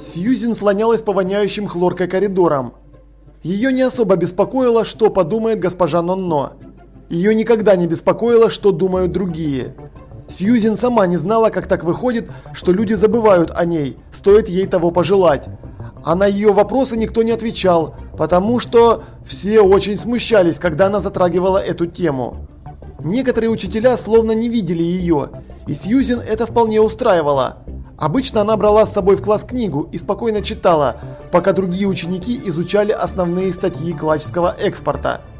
Сьюзен слонялась по воняющим хлоркой коридорам. Ее не особо беспокоило, что подумает госпожа Нонно. Ее никогда не беспокоило, что думают другие. Сьюзен сама не знала, как так выходит, что люди забывают о ней, стоит ей того пожелать. А на ее вопросы никто не отвечал, потому что все очень смущались, когда она затрагивала эту тему. Некоторые учителя словно не видели ее, и Сьюзен это вполне устраивало. Обычно она брала с собой в класс книгу и спокойно читала, пока другие ученики изучали основные статьи клачского экспорта –